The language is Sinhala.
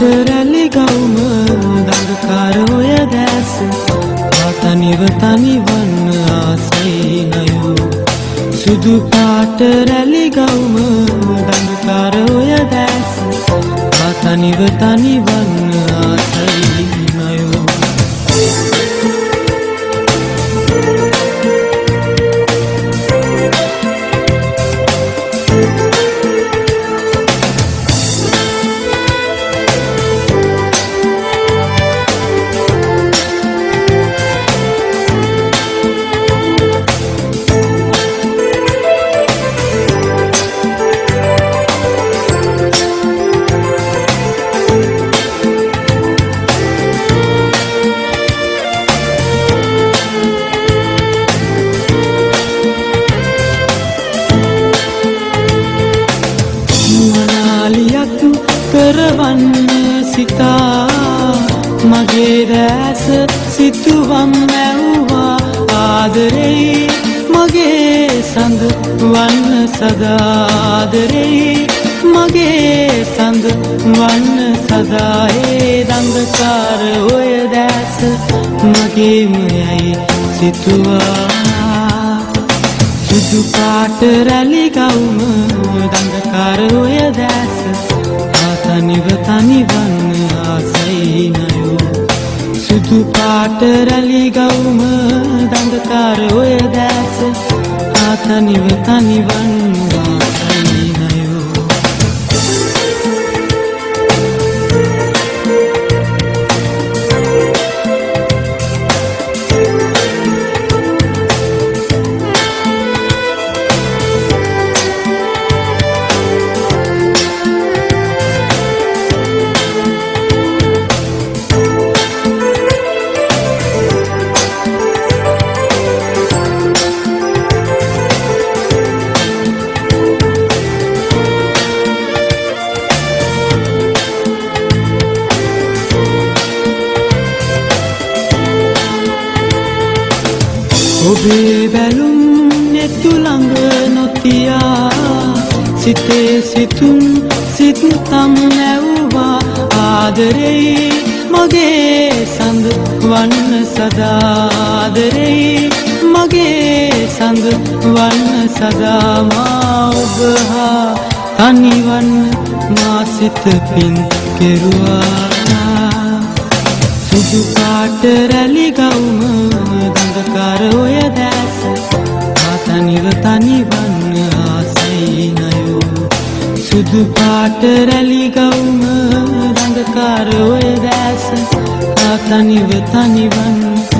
රැලි ගවුම දඟකාර ඔය දැස. පාතනිව තනිවන්න ආසයිනයෝ සුදු පාට රැලි ගවුම දඟකාර ඔය දැස. පාතනිව තනිවන්න කරවන්න සිතා. මගේ රෑස සිතුවම් මැව්වා ආදරෙයි මගේ සඳ වන්න සදාදරෙයි මගේ සඳ වන්න සදායේ දඟකාර ඔය දැස මගේම යයි සිතුවා. සුදු පාට රැලි ගවුම දඟකාර පාට රැලි ගවුම දඟකාර ඔය දැස. ආතනිව තනිවන්න ඔබේ බැලුම් නෙතුළඟ නොතියා. සිතේ සිතුම් සිත්තම් නැව්වා ආදරෙයි මගේ සඳ වන්න සදාදරෙයි මගේ සඳ වන්න සදාමා ඔබහා තනිවන්න මාසිත පින් කෙරුවා. සුදු පාට රැලි ගවුම සුදු පාට රැලි ගවුම දඟකාර ඔය දැස. ආතනිව තනිවන්න ආසයිනයෝ